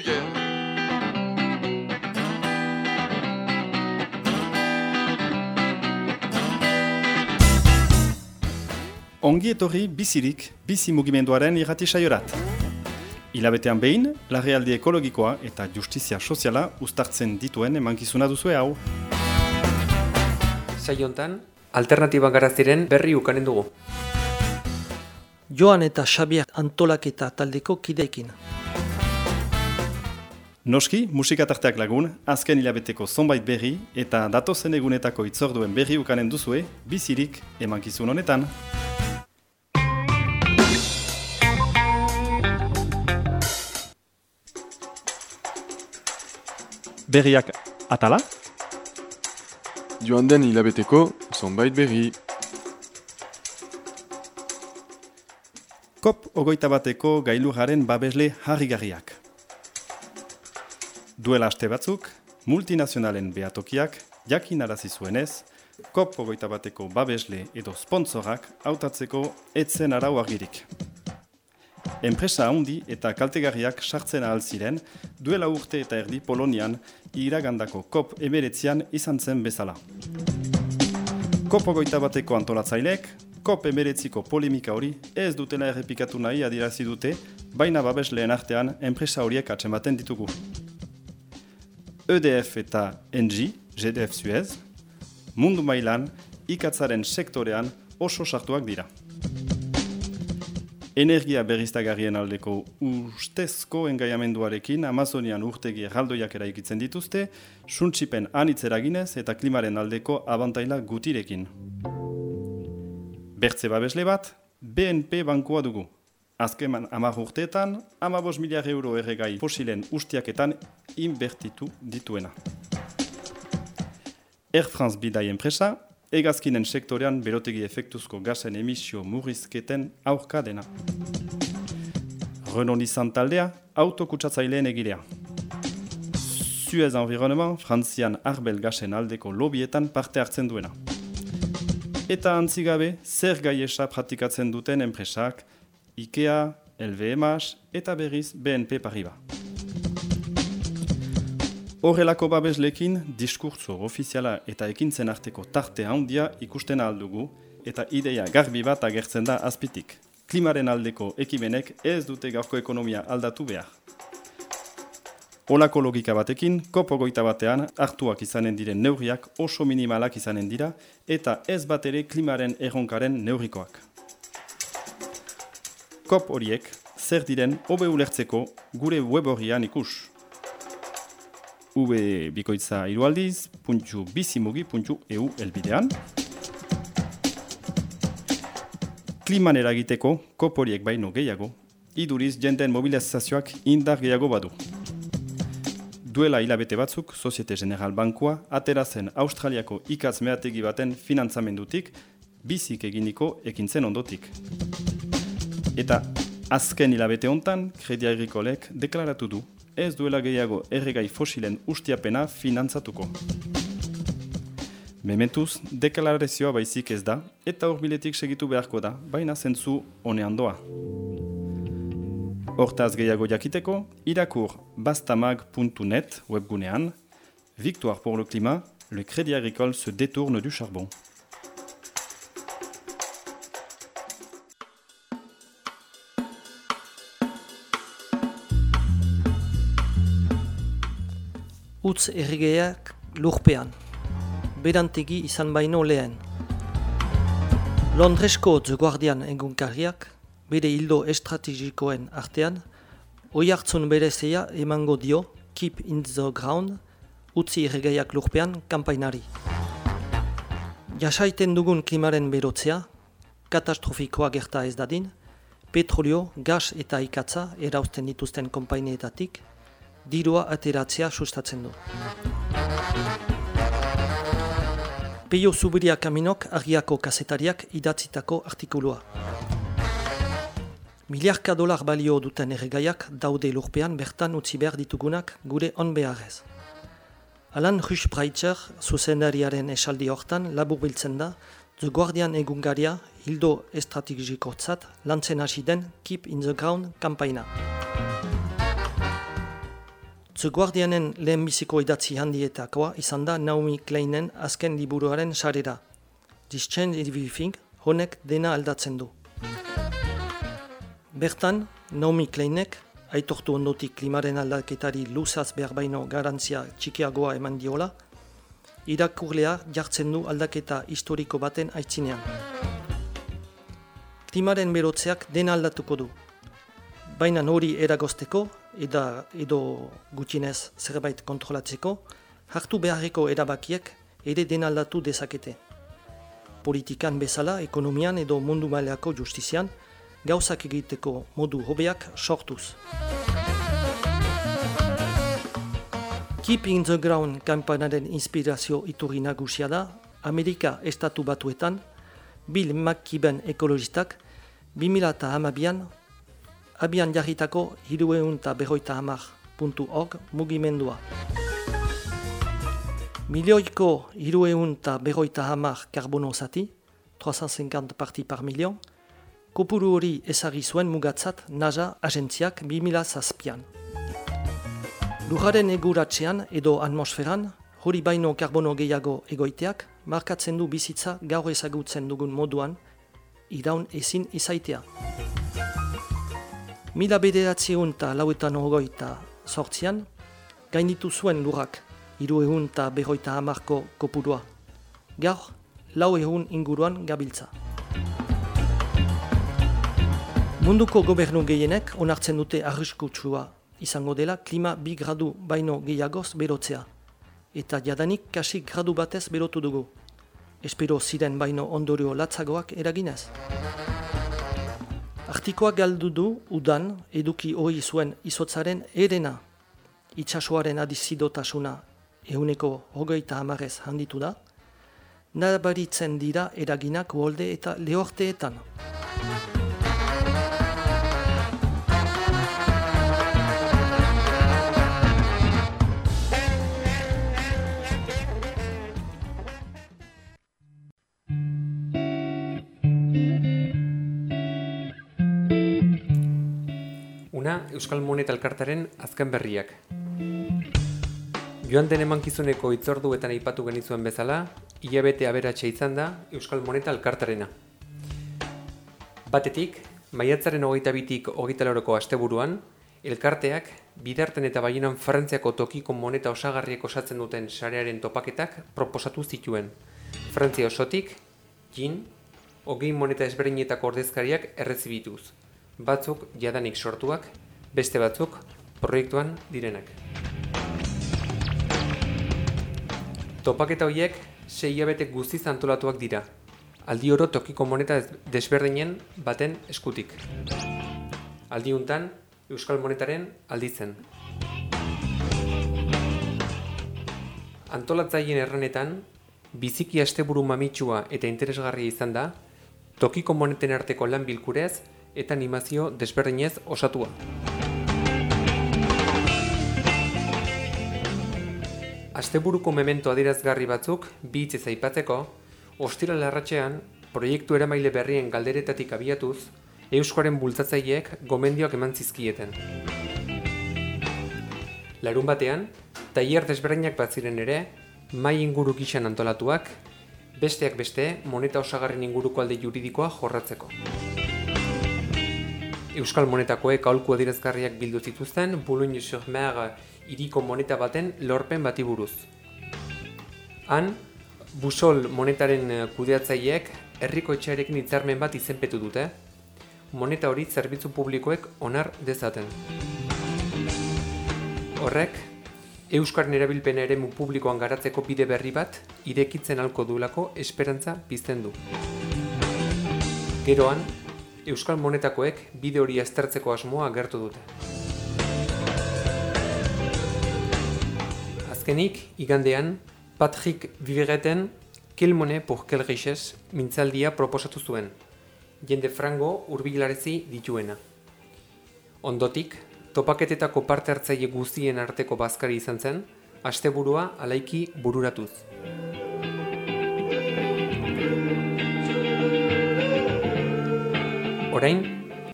muller. Ongi etorri bizirik, bizi mugimenduaren irrati saiorat. Hilabetean behin, larrealdi ekologikoa eta justizia soziala uztartzen dituen emankizuna duzue hau. Saiontan, alternatiba garaziren berri ukanen dugu. Joan eta Xabier antolaketa taldeko kideekin. Noski, musikatarteak lagun, azken hilabeteko zonbait berri eta datozen egunetako itzorduen berri ukanen duzue, bizirik emankizun honetan. Berriak atala? Joan den hilabeteko zonbait berri. Kop ogoita bateko gailurraren babesle harrigarriak. Duela aste batzuk, multinazionalen behatokiak jakin arazi zuenez, kop ogoita bateko babesle edo sponsorak hautatzeko etzen arau argirik. Enpresa handi eta kaltegarriak sartzen ahal ziren, duela urte eta erdi Polonian iragandako kop emeretzian izan zen bezala. Kop ogoita bateko antolatzaileek, kop emeretziko polemika hori ez dutela errepikatu nahi adirazi dute, baina babesleen artean enpresa horiek atzematen ditugu. EDF eta NG, GDF Suez, mundu mailan ikatzaren sektorean oso sartuak dira. Energia berriztagarrien aldeko ustezko engaiamenduarekin Amazonian urtegi erraldoiak eraikitzen dituzte, suntsipen anitzeraginez eta klimaren aldeko abantaila gutirekin. Bertze babesle bat, BNP bankua dugu. Azkeman amar urteetan, amabos miliar euro erregai fosilen ustiaketan inbertitu dituena. Air France bidai enpresa, egazkinen sektorean berotegi efektuzko gazen emisio murrizketen aurka dena. Renault Nissan taldea, autokutsatzaileen egilea. Suez Environnement, Frantzian arbel gasen aldeko lobietan parte hartzen duena. Eta antzigabe, zer gaiesa pratikatzen duten enpresak, IKEA, LVMH eta berriz BNP Paribas. Horrelako babeslekin, diskurtso ofiziala eta ekintzen arteko tarte handia ikusten aldugu eta ideia garbi bat agertzen da azpitik. Klimaren aldeko ekimenek ez dute gaurko ekonomia aldatu behar. Olako logika batekin, kopo goita batean hartuak izanen diren neurriak oso minimalak izanen dira eta ez bat ere klimaren erronkaren neurrikoak. Kop horiek, zer diren hobe ulertzeko gure web horrian ikus. ube irualdiz, puntxu bizimugi, puntxu eu elbidean. Kliman eragiteko, kop horiek baino gehiago, iduriz jenden mobilizazioak indar gehiago badu. Duela hilabete batzuk, Societe General Bankua, atera zen Australiako ikaz mehategi baten finantzamendutik, bizik eginiko ekintzen ondotik. Eta azken hilabete hontan, Kredi Agrikolek deklaratu du, ez duela gehiago erregai fosilen ustiapena finantzatuko. Mementuz, deklarazioa baizik ez da, eta horbiletik segitu beharko da, baina zentzu honean doa. Hortaz gehiago jakiteko, irakur bastamag.net webgunean, Victoire pour le climat, le crédit agricole se détourne du charbon. Utz errigeak lurpean. Berantegi izan baino lehen. Londresko The Guardian egunkarriak, bere hildo estrategikoen artean, oi hartzun berezea emango dio Keep in the Ground, utzi erregeiak lurpean kampainari. Jasaiten dugun klimaren berotzea, katastrofikoa gerta ez dadin, petrolio, gas eta ikatza erauzten dituzten konpaineetatik, dirua ateratzea sustatzen du. Peio Zubiria Kaminok argiako kasetariak idatzitako artikulua. Miliarka dolar balio duten erregaiak daude lurpean bertan utzi behar ditugunak gure on beharrez. Alan Rush Breitzer zuzendariaren esaldi hortan labur biltzen da The Guardian egungaria hildo estrategikotzat lantzen hasi den Keep in the Ground kampaina. The Guardianen lehenbiziko idatzi handietakoa izan da Naomi Kleinen azken liburuaren sarera. This change everything honek dena aldatzen du. Bertan, Naomi Kleinek, aitortu ondotik klimaren aldaketari luzaz behar baino garantzia txikiagoa eman diola, irakurlea jartzen du aldaketa historiko baten aitzinean. Klimaren berotzeak dena aldatuko du. Baina hori eragozteko, eda, edo gutxinez zerbait kontrolatzeko, hartu beharreko erabakiek ere dena aldatu dezakete. Politikan bezala, ekonomian edo mundu maileako justizian, gauzak egiteko modu hobeak sortuz. Keeping the Ground kampanaren inspirazio iturri nagusia da, Amerika estatu batuetan, Bill McKibben ekologistak, 2008an, abian jarritako hirueun eta berroita hamar.org mugimendua. Milioiko hirueun eta berroita hamar karbono zati, 350 parti par milion, kopuru hori ezagri zuen mugatzat NASA agentziak 2000 zazpian. Lujaren eguratzean edo atmosferan, hori baino karbono gehiago egoiteak, markatzen du bizitza gaur ezagutzen dugun moduan, iraun ezin izaitea. Mila bederatziun eta lauetan hogoita sortzian, gainitu zuen lurrak, hiru ehun eta berroita hamarko kopurua. Gaur, lau ehun inguruan gabiltza. Munduko gobernu gehienek onartzen dute arriskutsua izango dela klima bi gradu baino gehiagoz berotzea. Eta jadanik kasi gradu batez berotu dugu. Espero ziren baino ondorio latzagoak eraginez. Artikoak galdu du udan eduki hori zuen izotzaren erena. Itxasoaren adizidotasuna euneko hogeita hamarez handitu da. Nabaritzen dira eraginak uolde eta lehorteetan. Euskal Moneta Elkartaren azken berriak. Joan den emankizuneko itzorduetan aipatu genizuen bezala, hilabete aberatxe izan da Euskal Moneta Elkartarena. Batetik, maiatzaren hogeita bitik hogeita lauroko asteburuan, elkarteak bidarten eta baienan Frantziako tokiko moneta osagarriek osatzen duten sarearen topaketak proposatu zituen. Frantzia osotik, gin, hogei moneta ezberdinetako ordezkariak errezibituz. Batzuk jadanik sortuak, beste batzuk proiektuan direnak. Topaketa horiek sei hilabete guztiz antolatuak dira. Aldi oro tokiko moneta desberdinen baten eskutik. Aldiuntan, Euskal Monetaren alditzen. Antolatzaileen erranetan, biziki asteburu mamitsua eta interesgarria izan da, tokiko moneten arteko lan bilkurez eta animazio desberdinez osatua. Asteburuko memento adierazgarri batzuk bi hitzez aipatzeko, ostira larratxean, proiektu eramaile berrien galderetatik abiatuz, Euskoaren bultzatzaileek gomendioak eman zizkieten. Larun batean, tailer desberdinak bat ziren ere, mai inguru gixan antolatuak, besteak beste moneta osagarren inguruko alde juridikoa jorratzeko. Euskal monetakoek aholku adierazgarriak bildu zituzten Boulogne-sur-Mer hiriko moneta baten lorpen bati buruz. Han, Busol monetaren eh, kudeatzaileek herriko etxearekin hitzarmen bat izenpetu dute, moneta hori zerbitzu publikoek onar dezaten. Horrek, Euskaren erabilpena eremu publikoan garatzeko bide berri bat irekitzen halko duelako esperantza pizten du. Geroan, Euskal monetakoek bide hori aztertzeko asmoa agertu dute. Azkenik, igandean, Patrick Vivereten pour quelle richesse mintzaldia proposatu zuen, jende frango urbilarezi dituena. Ondotik, topaketetako parte hartzaile guztien arteko bazkari izan zen, asteburua alaiki bururatuz. Orain,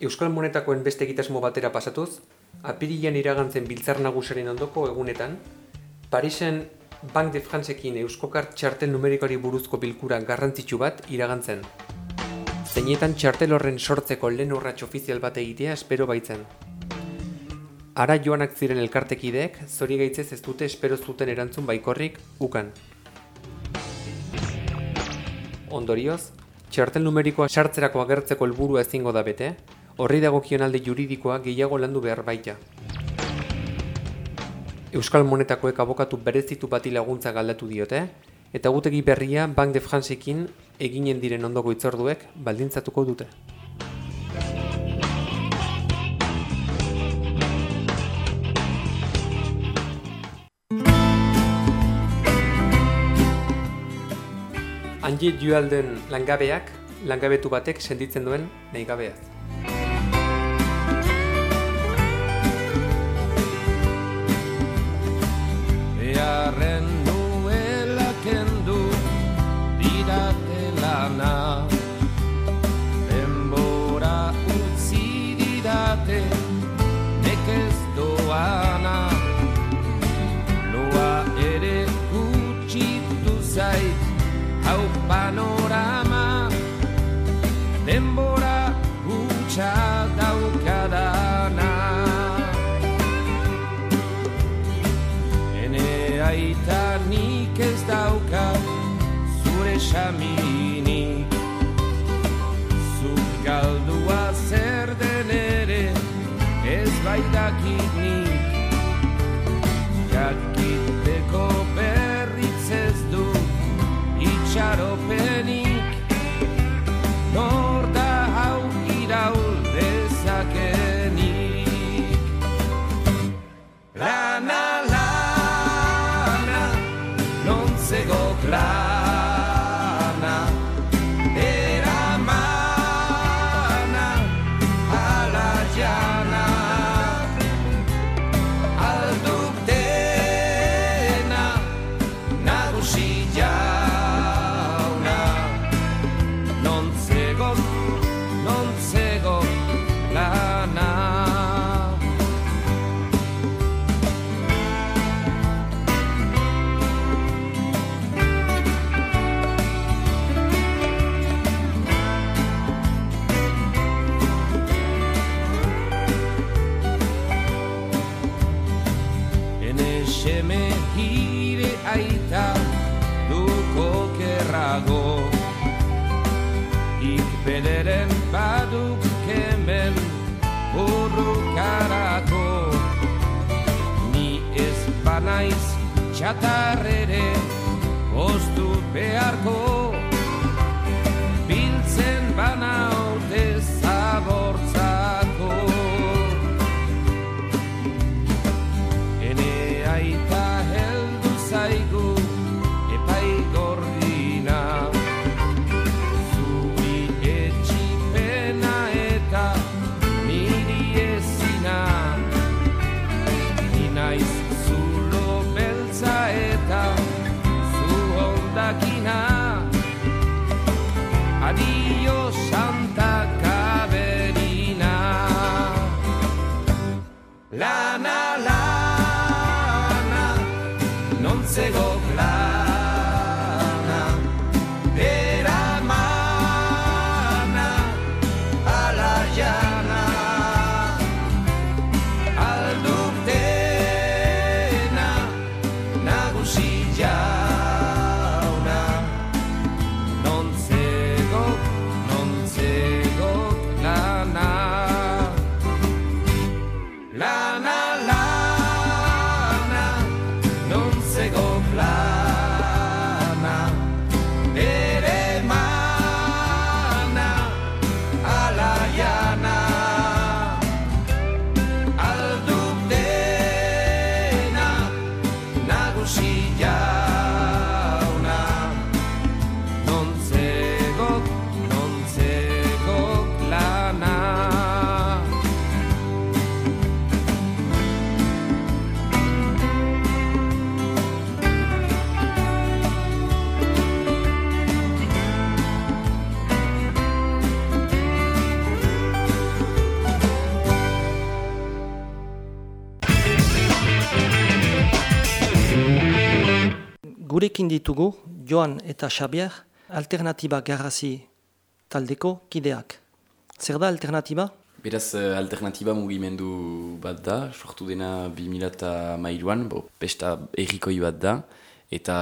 Euskal Monetakoen beste egitasmo batera pasatuz, apirian iragantzen biltzar nagusaren ondoko egunetan, Parisen Bank de Francekin Euskokart txartel numerikoari buruzko bilkura garrantzitsu bat iragantzen. Zeinetan txartel horren sortzeko lehen urratx ofizial bat egitea espero baitzen. Ara joanak ziren elkartekideek, zori gaitzez ez dute espero zuten erantzun baikorrik ukan. Ondorioz, txartel numerikoa sartzerako agertzeko helburua ezingo da bete, horri dagokion alde juridikoa gehiago landu behar baita. Euskal Monetakoek abokatu berezitu bati laguntza galdatu diote, eta gutegi berria Bank de Francekin eginen diren ondoko itzorduek baldintzatuko dute. Angie Dualden langabeak, langabetu batek senditzen duen nahi gabeaz. Gurekin ditugu Joan eta Xabier alternatiba garrazi taldeko kideak. Zer da alternatiba? Beraz, eh, alternatiba mugimendu bat da, sortu dena 2008an, bo, pesta errikoi bat da, eta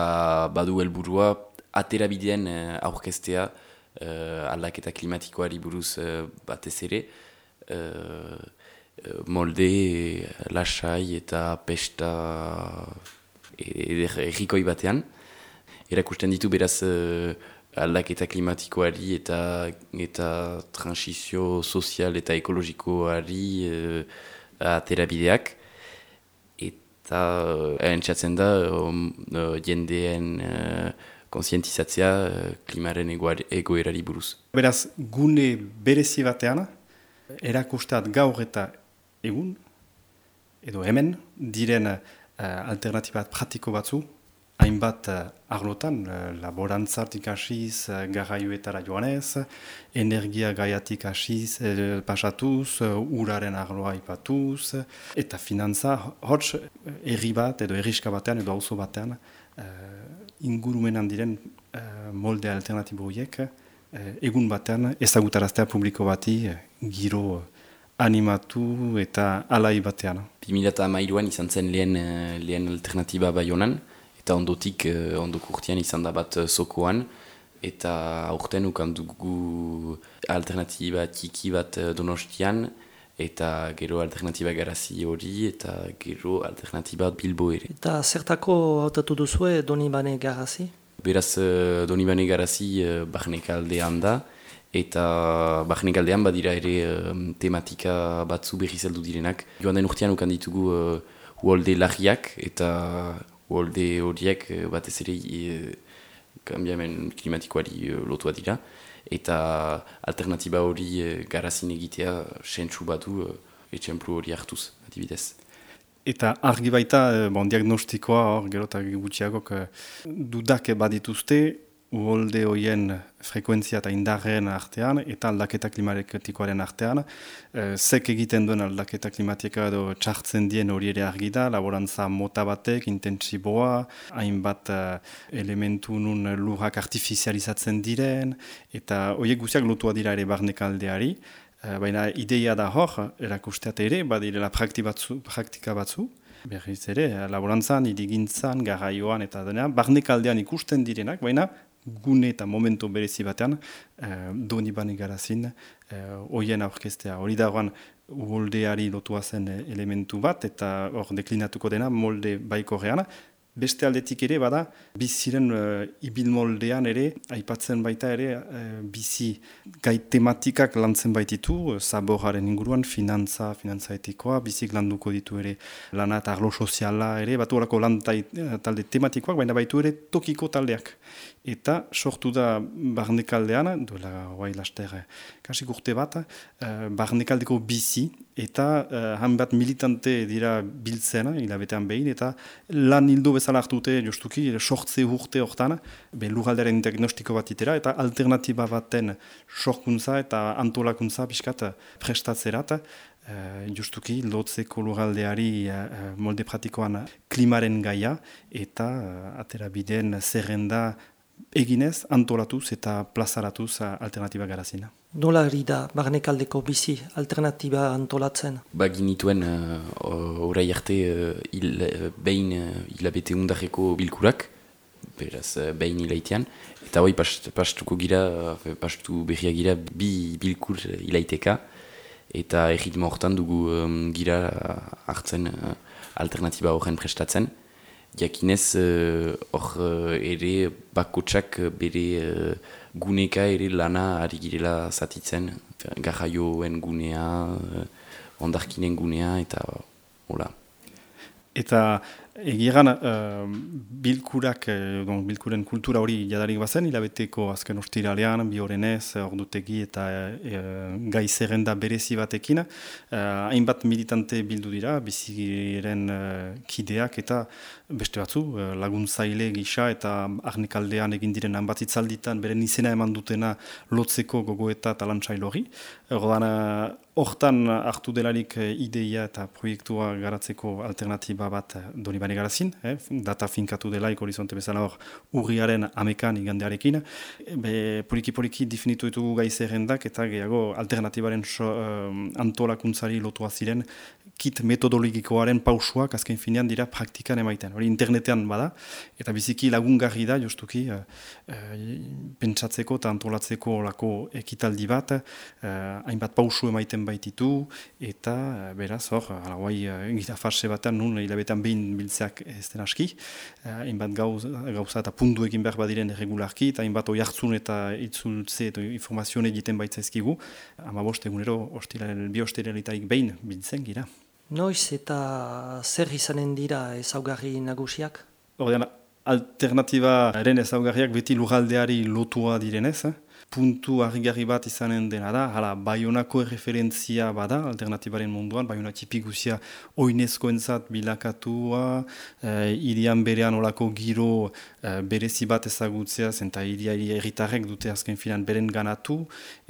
badu helburua atera bidean uh, aurkestea uh, aldaketa klimatikoari buruz uh, batez ere, uh, molde, lasai eta pesta errikoi batean. Erakusten ditu beraz aldaketa klimatikoari eta eta transizio sozial eta ekologikoari uh, atera bideak. Eta uh, entzatzen da um, uh, jendeen uh, konsientizatzea uh, klimaren egoerari buruz. Beraz, gune berezi batean, erakustat gaur eta egun, edo hemen, diren uh, alternatibat pratiko batzu, hainbat uh, arlotan, uh, laborantzartik hasiz, uh, garraioetara joanez, energia gaiatik hasiz, uh, pasatuz, uh, uraren arloa ipatuz, eta finantza, hots, erri bat edo erriska batean edo auzo batean, uh, ingurumenan diren uh, molde alternatibo horiek, uh, egun batean ezagutaraztea publiko bati, giro animatu eta alai batean. 2008an izan zen lehen, lehen alternatiba bai honan, eta ondotik ondoko urtean izan da bat uh, zokoan, eta aurten ukan dugu alternatiba txiki bat donostian, eta gero alternatiba garazi hori, eta gero alternatiba bilbo ere. Eta zertako hautatu duzue Donibane garazi? Beraz uh, Donibane garazi uh, aldean da, eta bahnek aldean badira ere tematika batzu berri zeldu direnak. Joan den urtean ukan ditugu uh, uolde lagiak, eta Uolde horiek eh, batez ere e, kambiamen klimatikoari e, lotua dira. Eta alternatiba hori e, garazin egitea sentsu batu e, etxemplu hori hartuz, adibidez. Eta argi baita, bon, diagnostikoa hor, gero eta gutxiagok, dudak badituzte, uholde hoien frekuentzia eta indarren artean eta aldaketa klimatikoaren artean. E, zek egiten duen aldaketa klimatika edo txartzen dien hori ere argi da, laborantza mota batek, intentsiboa, hainbat uh, elementu nun lurrak artifizializatzen diren, eta horiek guztiak lotua dira ere barnekaldeari. E, baina ideia da hor, erakusteat ere, badirela praktika batzu, Berriz ere, laborantzan, irigintzan, garraioan eta denean, barnekaldean ikusten direnak, baina gune eta momento berezi batean, eh, doni bane garazin, eh, oien aurkestea. Hori da horan, moldeari lotua zen elementu bat, eta hor deklinatuko dena molde baiko geana, Beste aldetik ere, bada, biziren uh, ibil moldean ere, aipatzen baita ere, uh, bizi gai tematikak lantzen baititu, uh, inguruan, finantza, finantza etikoa, bizik landuko ditu ere lana eta arlo soziala ere, batu horako lan talde tematikoak, baina baitu ere tokiko taldeak. Eta sortu da barnekaldean, duela guai laster kasik urte bat, uh, barnekaldeko bizi, eta uh, han bat militante dira biltzen, hilabetean behin, eta lan hildo bezala hartute justuki, sortze urte hortan, be lugaldaren diagnostiko bat itera, eta alternatiba baten sorkuntza eta antolakuntza biskat prestatzerat, Uh, justuki, lotzeko lugaldeari uh, molde pratikoan klimaren gaia eta uh, atera bideen zerrenda eginez, antolatuz eta plazaratuz alternatiba garazina. Nola hori da barnekaldeko bizi alternatiba antolatzen? Ba ginituen uh, orai arte uh, il, uh, behin uh, hilabete undarreko bilkurak, beraz uh, behin hilaitean, eta hoi past, pastuko gira, uh, pastu berria gira bi bilkur hilaiteka, eta erritmo horretan dugu um, gira hartzen uh, alternatiba horren prestatzen. Jakinez, hor uh, ere bakotsak bere uh, guneka ere lana ari girela zatitzen, garraioen gunea, uh, ondarkinen gunea, eta hola. Eta Egiran, uh, bilkurak, uh, bilkuren kultura hori jadarik bazen, hilabeteko azken ostiralean, bi horrenez, ordutegi eta uh, gai zerrenda berezi batekin. Uh, hainbat militante bildu dira, biziren uh, kideak eta beste batzu, uh, laguntzaile gisa eta arnekaldean egin diren hanbat itzalditan, beren izena eman dutena lotzeko gogo eta talantzail hori. Hortan hartu delarik ideia eta proiektua garatzeko alternatiba bat doni bane garazin, eh, data finkatu delaik horizonte bezala hor urriaren amekan igandearekin. Be, poliki-poliki definitu ditugu gai zerrendak eta gehiago alternatibaren so, eh, antolakuntzari lotua ziren kit metodologikoaren pausuak azken finean dira praktikan emaiten. Hori internetean bada, eta biziki lagungarri da, jostuki, uh, pentsatzeko eta antolatzeko lako ekitaldi bat, uh, hainbat pausu emaiten baititu, eta beraz, hor, ala guai, uh, farse batean, nun hilabetan behin biltzeak ez den aski, hainbat gauz, gauza eta puntu egin behar badiren regularki, eta hainbat oi hartzun eta itzultze eta informazioa egiten baitzaizkigu, ama bost egunero, bi ostirelitaik behin biltzen gira. Noiz eta zer izanen dira ezaugarri nagusiak? Ordean, alternatibaren ezaugarriak beti lugaldeari lotua direnez. Eh? Puntu harrigarri bat izanen dena da, hala, baionako referentzia bada, alternatibaren munduan, baiona tipiguzia oinezko entzat bilakatua, e, irian berean olako giro e, berezi bat ezagutzea, zenta iria erritarrek dute azken filan beren ganatu,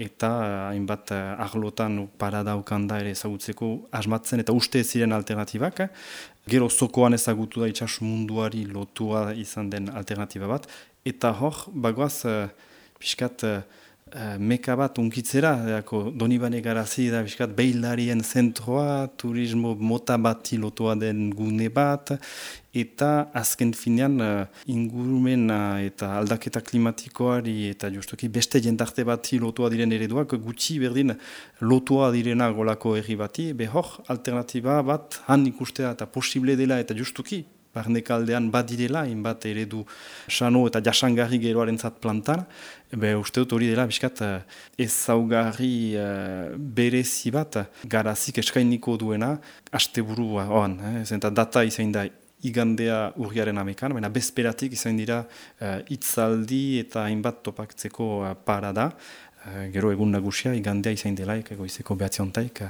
eta eh, hainbat e, arlotan paradaukanda ere ezagutzeko asmatzen, eta uste ziren alternatibak, Gero zokoan ezagutu da itxas munduari lotua izan den alternatiba bat. Eta hor, bagoaz, piskat uh, meka bat unkitzera, dako, donibane garazi da piskat behilarien zentroa, turismo mota bat lotua den gune bat, eta azken finean uh, ingurumen eta aldaketa klimatikoari eta justuki beste jendarte bat lotua diren ereduak gutxi berdin lotua direna golako erri bati, behor alternatiba bat han ikustea eta posible dela eta justuki barnekaldean badirela, inbat eredu sano eta jasangarri geroaren zat plantan, be uste dut hori dela, biskat, ez zaugarri uh, berezi bat, garazik eskainiko duena, aste burua, oan, eh, zenta data izan da, igandea urriaren amekan, baina bezperatik izan dira uh, eta hainbat topaktzeko uh, para da, uh, gero egun nagusia, igandea izan delaik, egoizeko behatziontaik,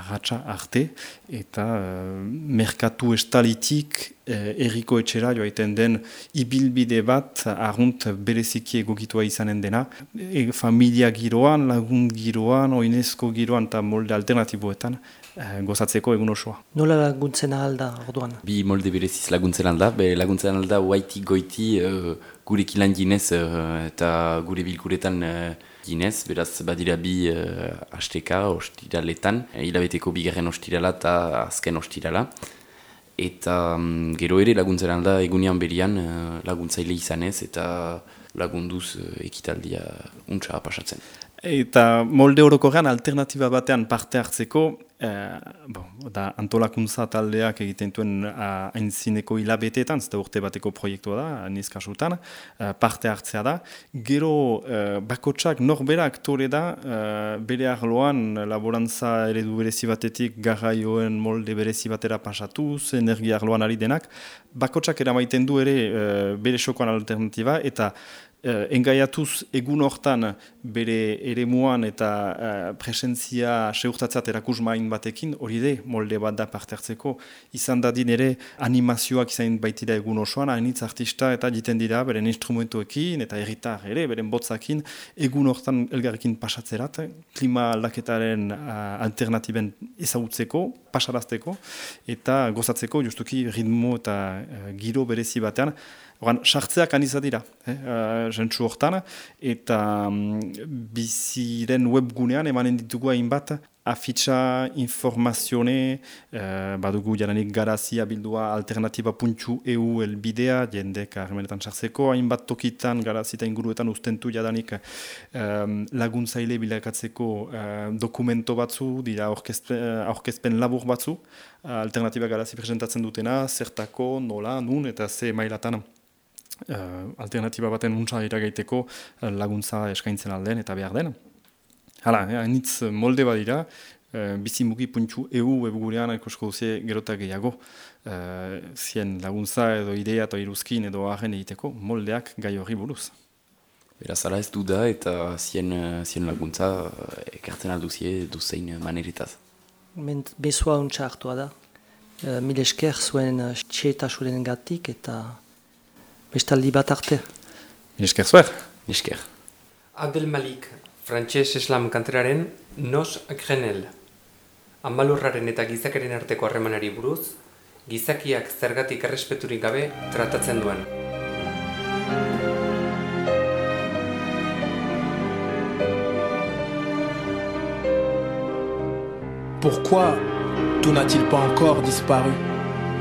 agatsa arte, eta uh, merkatu estalitik uh, erriko etxera joaiten den ibilbide bat argunt bereziki egokitua izanen dena. E, familia giroan, lagun giroan, oinezko giroan eta molde alternatiboetan uh, gozatzeko egun osoa. Nola laguntzen alda orduan? Bi molde bereziz laguntzen alda, be laguntzen alda huaiti goiti uh, gure kilan ginez eta gure bilkuretan ginez, beraz badira bi uh, asteka ostiraletan, hilabeteko bigarren ostirala eta azken ostirala. Eta um, gero ere laguntzen alda egunean berian uh, laguntzaile izanez eta lagunduz uh, ekitaldia untsa pasatzen. Eta molde orokorrean alternatiba batean parte hartzeko, Eh, bon, da antolakuntza taldeak egiten duen hainzineko hilabeteetan, zeta urte bateko proiektua da, nizkasutan, uh, parte hartzea da. Gero uh, bakotsak norberak tore da, uh, bere arloan laborantza eredu berezi batetik garraioen molde berezi batera pasatuz, energia arloan ari denak, bakotsak eramaiten du ere uh, bere sokoan alternatiba, eta Uh, engaiatuz egun hortan bere eremuan eta uh, presentzia seurtatzat erakusmain batekin, hori de, molde bat da parte hartzeko, izan dadin ere animazioak izan baitira egun osoan, hainitz artista eta jiten dira beren instrumentoekin eta erritar ere, beren botzakin, egun hortan elgarrekin pasatzerat, klima aldaketaren uh, alternatiben ezagutzeko, pasarazteko, eta gozatzeko justuki ritmo eta uh, giro berezi batean, Oran, sartzeak aniza dira, eh, uh, hortan, eta um, biziren webgunean emanen ditugu hainbat afitxa informazione, uh, badugu jaranik garazia bildua alternatiba.eu elbidea, jendek armenetan sartzeko, hainbat tokitan garazita inguruetan ustentu jadanik um, laguntzaile bilakatzeko uh, dokumento batzu, dira aurkezpen labur batzu, alternatiba garazi presentatzen dutena, zertako, nola, nun, eta ze mailatan uh, alternatiba baten untsa iragaiteko uh, laguntza eskaintzen alden eta behar den. Hala, eh, nitz molde badira, uh, bizimugi.eu webgurean ekosko duze gerotak gehiago, uh, zien laguntza edo idea eta iruzkin edo ahen egiteko moldeak gai hori buruz. Beraz, ala ez du da eta zien, zien laguntza ekartzen alduzie duzein maneritaz. Bezua untsa hartua da. Uh, Mil esker zuen txetasuren gatik eta bestaldi bat arte. Esker zuer. Esker. Abdel Malik, frantxez eslam kanteraren Nos Grenel. Amalurraren eta gizakaren arteko harremanari buruz, gizakiak zergatik errespeturik gabe tratatzen duen. Pourquoi tout n'a-t-il pas encore disparu?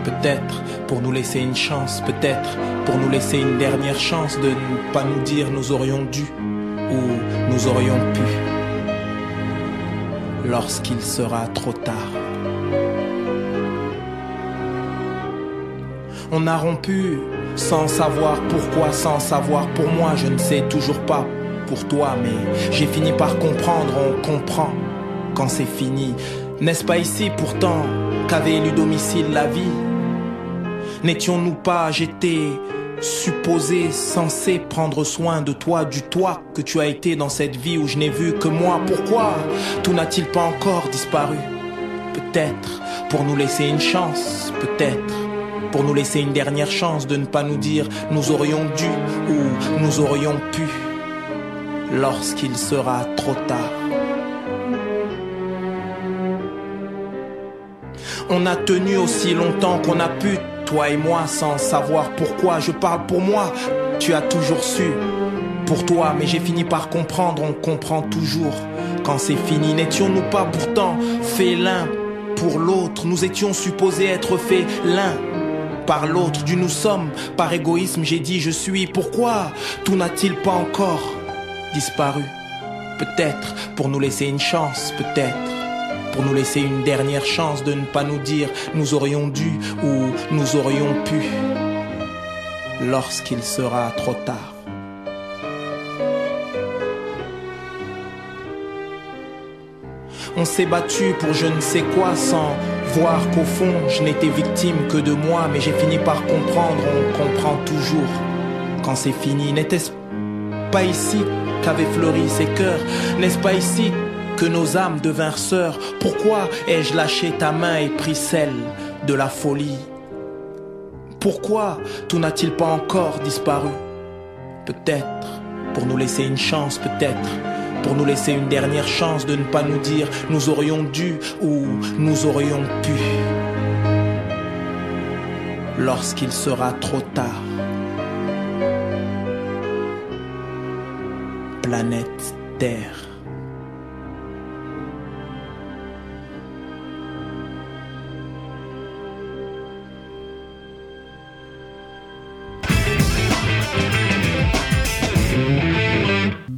Peut-être pour nous laisser une chance, peut-être pour nous laisser une dernière chance de ne pas nous dire nous aurions dû ou nous aurions pu lorsqu'il sera trop tard. On a rompu sans savoir pourquoi, sans savoir pour moi, je ne sais toujours pas pour toi, mais j'ai fini par comprendre, on comprend quand c'est fini. N'est-ce pas ici pourtant qu'avait élu domicile la vie? N'étions-nous pas, j'étais supposé, censé prendre soin de toi, du toi que tu as été dans cette vie où je n'ai vu que moi. Pourquoi tout n'a-t-il pas encore disparu? Peut-être pour nous laisser une chance, peut-être pour nous laisser une dernière chance de ne pas nous dire nous aurions dû ou nous aurions pu lorsqu'il sera trop tard. On a tenu aussi longtemps qu'on a pu, toi et moi, sans savoir pourquoi. Je parle pour moi, tu as toujours su. Pour toi, mais j'ai fini par comprendre, on comprend toujours. Quand c'est fini, n'étions-nous pas pourtant faits l'un pour l'autre? Nous étions supposés être faits l'un par l'autre. Du nous sommes, par égoïsme, j'ai dit je suis. Pourquoi tout n'a-t-il pas encore disparu? Peut-être pour nous laisser une chance, peut-être pour nous laisser une dernière chance de ne pas nous dire nous aurions dû ou nous aurions pu lorsqu'il sera trop tard. On s'est battu pour je ne sais quoi sans voir qu'au fond je n'étais victime que de moi, mais j'ai fini par comprendre, on comprend toujours quand c'est fini. N'était-ce pas ici qu'avaient fleuri ces cœurs? N'est-ce pas ici que nos âmes devinrent sœurs Pourquoi ai-je lâché ta main et pris celle de la folie? Pourquoi tout n'a-t-il pas encore disparu? Peut-être pour nous laisser une chance, peut-être pour nous laisser une dernière chance de ne pas nous dire nous aurions dû ou nous aurions pu lorsqu'il sera trop tard. Planète Terre.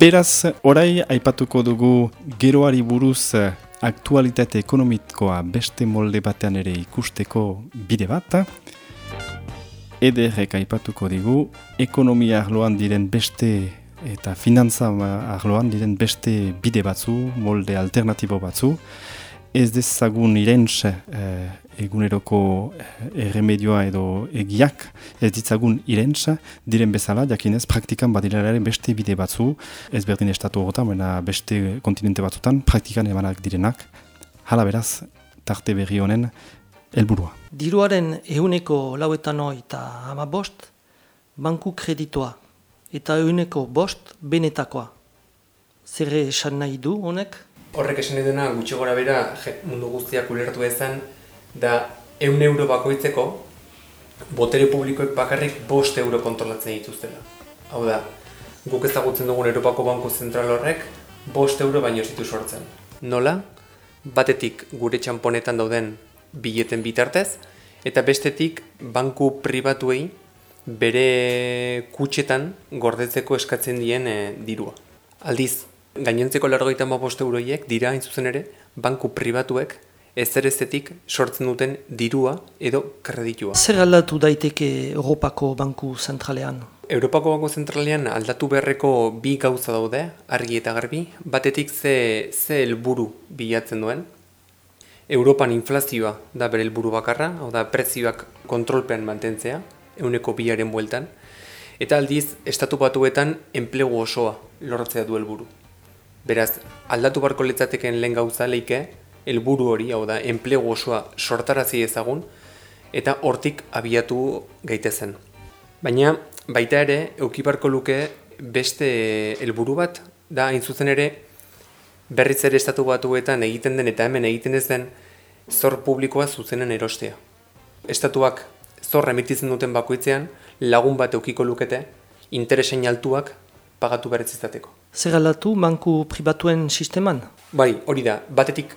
Beraz, orai aipatuko dugu geroari buruz eh, aktualitate ekonomikoa beste molde batean ere ikusteko bide bat. Ederrek aipatuko digu ekonomia arloan diren beste eta finantza arloan diren beste bide batzu, molde alternatibo batzu. Ez dezagun irentz eh, eguneroko eh, erremedioa edo egiak ez ditzagun irentz diren bezala, jakinez praktikan badiraren beste bide batzu, ez berdin estatu horretan, baina beste kontinente batzutan praktikan emanak direnak. Hala beraz, tarte berri honen helburua. Diruaren ehuneko lauetan eta hama bost, banku kreditoa eta ehuneko bost benetakoa. Zerre esan nahi du honek? Horrek esan edena gutxi gora bera mundu guztiak ulertu ezan, da eun euro bakoitzeko botere publikoek bakarrik bost euro kontrolatzen dituztela. Hau da, guk ezagutzen dugun Europako Banku Zentral horrek bost euro baino ez ditu sortzen. Nola? Batetik gure txamponetan dauden bileten bitartez, eta bestetik banku pribatuei bere kutxetan gordetzeko eskatzen dien e, dirua. Aldiz, gainontzeko largoita bost euroiek dira hain zuzen ere, banku pribatuek ezerezetik sortzen duten dirua edo kreditua. Zer aldatu daiteke Europako Banku Zentralean? Europako Banko Zentralean aldatu beharreko bi gauza daude, argi eta garbi. Batetik ze, ze helburu bilatzen duen. Europan inflazioa da bere helburu bakarra, hau da prezioak kontrolpean mantentzea, euneko biaren bueltan. Eta aldiz, estatu batuetan enplegu osoa lortzea du helburu. Beraz, aldatu barko litzateken lehen gauza leike, helburu hori, hau da, enplegu osoa sortarazi ezagun, eta hortik abiatu gaitezen. Baina, baita ere, eukiparko luke beste helburu bat, da hain zuzen ere, berriz ere estatu batuetan egiten den eta hemen egiten ez den zor publikoa zuzenen erostea. estatuak zorra emititzen duten bakoitzean lagun bat eukiko lukete interesein altuak pagatu behar ez izateko. Zer aldatu banku pribatuen sisteman? Bai, hori da, batetik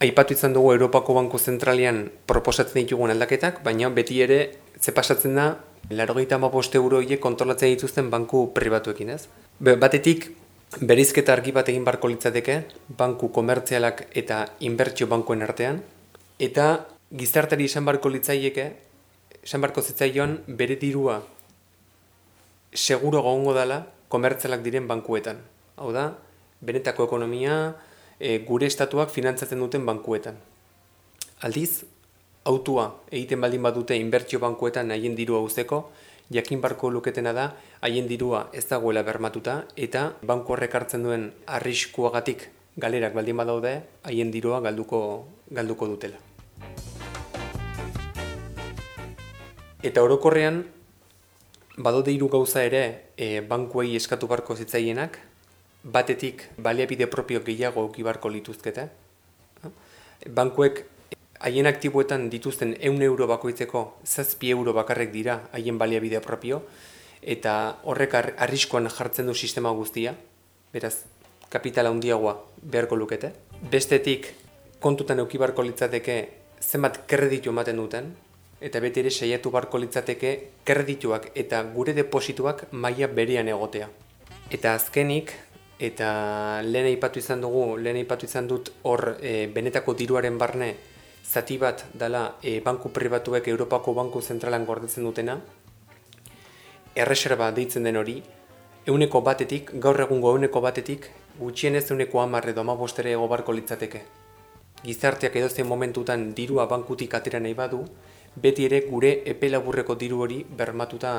aipatu izan dugu Europako Banku Zentralian proposatzen ditugun aldaketak, baina beti ere ze pasatzen da, larogeita amaposte euroiek kontrolatzen dituzten banku pribatuekin ez. Be, batetik, berizketa argi bat egin barko litzateke, banku komertzialak eta inbertsio bankuen artean, eta gizartari esan barko litzaieke, esan barko zitzaion bere dirua seguro gongo dela komertzialak diren bankuetan. Hau da, benetako ekonomia, e, gure estatuak finantzatzen duten bankuetan. Aldiz, autua egiten baldin badute inbertsio bankuetan haien dirua uzteko, jakin barko luketena da haien dirua ez dagoela bermatuta eta banku horrek hartzen duen arriskuagatik galerak baldin badaude haien dirua galduko, galduko dutela. Eta orokorrean, badaude hiru gauza ere e, bankuei eskatu barko zitzaienak, batetik baliabide propio gehiago eduki barko lituzkete. Bankuek haien aktiboetan dituzten eun euro bakoitzeko zazpi euro bakarrek dira haien baliabide propio, eta horrek ar arriskoan jartzen du sistema guztia, beraz, kapitala handiagoa beharko lukete. Bestetik, kontutan barko litzateke zenbat kreditu ematen duten, eta beti ere saiatu barko litzateke kredituak eta gure deposituak maila berean egotea. Eta azkenik, eta lehen aipatu izan dugu, lehen aipatu izan dut hor e, benetako diruaren barne zati bat dela e, banku pribatuek Europako Banku Zentralan gordetzen dutena, erreserba deitzen den hori, euneko batetik, gaur egungo euneko batetik, gutxienez euneko amarre doma bostere ego barko litzateke. Gizarteak edozein momentutan dirua bankutik atera nahi badu, beti ere gure epe laburreko diru hori bermatuta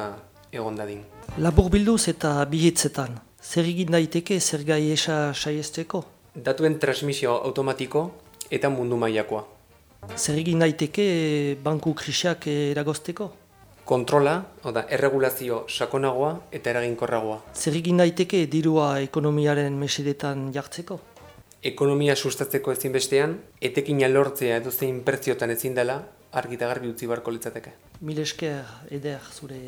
egon dadin. Labur bilduz eta bihitzetan, zer egin daiteke zer gai esa saiesteko? Datuen transmisio automatiko eta mundu mailakoa. Zer egin daiteke banku krisiak eragozteko? Kontrola, oda, erregulazio sakonagoa eta eraginkorragoa. Zer egin daiteke dirua ekonomiaren mesedetan jartzeko? Ekonomia sustatzeko ezinbestean, etekina lortzea edo zein pertsiotan ezin dela, argi eta garbi utzi barko litzateke. Mil esker eder zure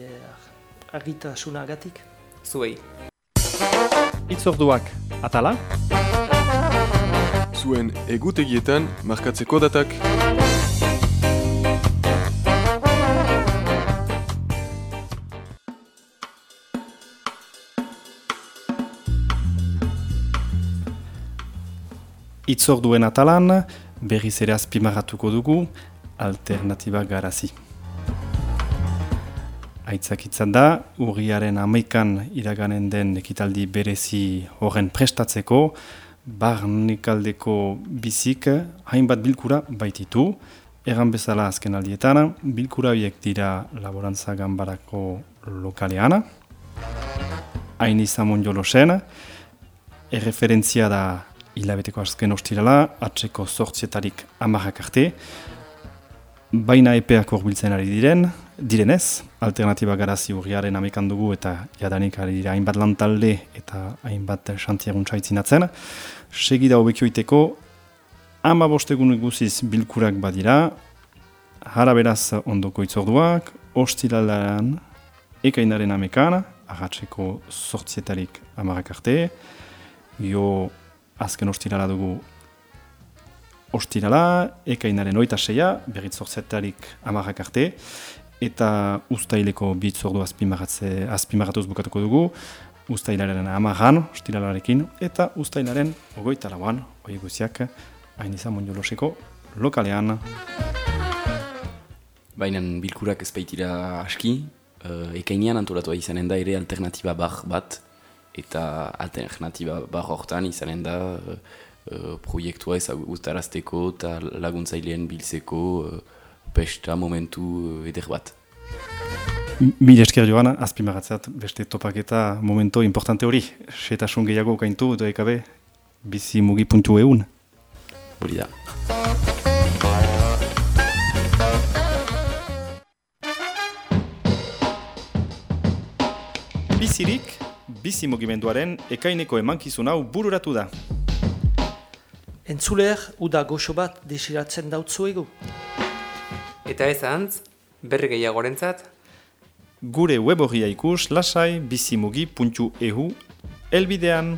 argitasunagatik. Zuei. Itzorduak, atala? Zuen egutegietan markatzeko datak. Itzorduen atalan, berriz ere azpimarratuko dugu, alternatiba garazi. Aitzakitzan da, urriaren amaikan iraganen den ekitaldi berezi horren prestatzeko, barnikaldeko bizik hainbat bilkura baititu, Egan bezala azken aldietan, bilkura horiek dira laborantza ganbarako lokaleana, hain izamon jolosen, erreferentzia da hilabeteko azken ostirala, atzeko sortzietarik amarrak arte, baina epeak horbiltzen ari diren, direnez, alternatiba garazi urriaren amekan dugu eta jadanik ari dira hainbat lantalde eta hainbat xantieruntza itzinatzen. Segida hobekioiteko, ama bostegun guziz bilkurak badira, jara beraz ondoko itzorduak, ostiralaran ekainaren amekan, agatzeko sortzietarik amarrak arte, jo azken ostirala dugu ostirala, ekainaren oita seia, berriz zorzetarik amarrak arte, eta ustaileko bitzordu azpimarratuz bukatuko dugu, ustailaren amarran, ostiralarekin, eta ustailaren ogoita lauan, oi guziak, hain izan mondioloseko lokalean. Baina bilkurak ez aski, uh, ekainean antolatu izanen da ere alternatiba bar bat, eta alternatiba bar hortan izanen da uh, proiektua ezagutarazteko eta laguntzailean biltzeko uh, pesta momentu uh, eder bat. Mil esker joan, azpimaratzeat beste topaketa momento importante hori. Setasun gehiago kaintu, edo ekabe, bizi mugi puntu egun. Hori da. Bizirik, bizi mugimenduaren ekaineko emankizun hau bururatu da. Entzuler, uda goxo bat desiratzen dautzu egu. Eta ez ahantz, Berri gehiagorentzat, Gure web horria ikus lasai bizimugi.eu elbidean.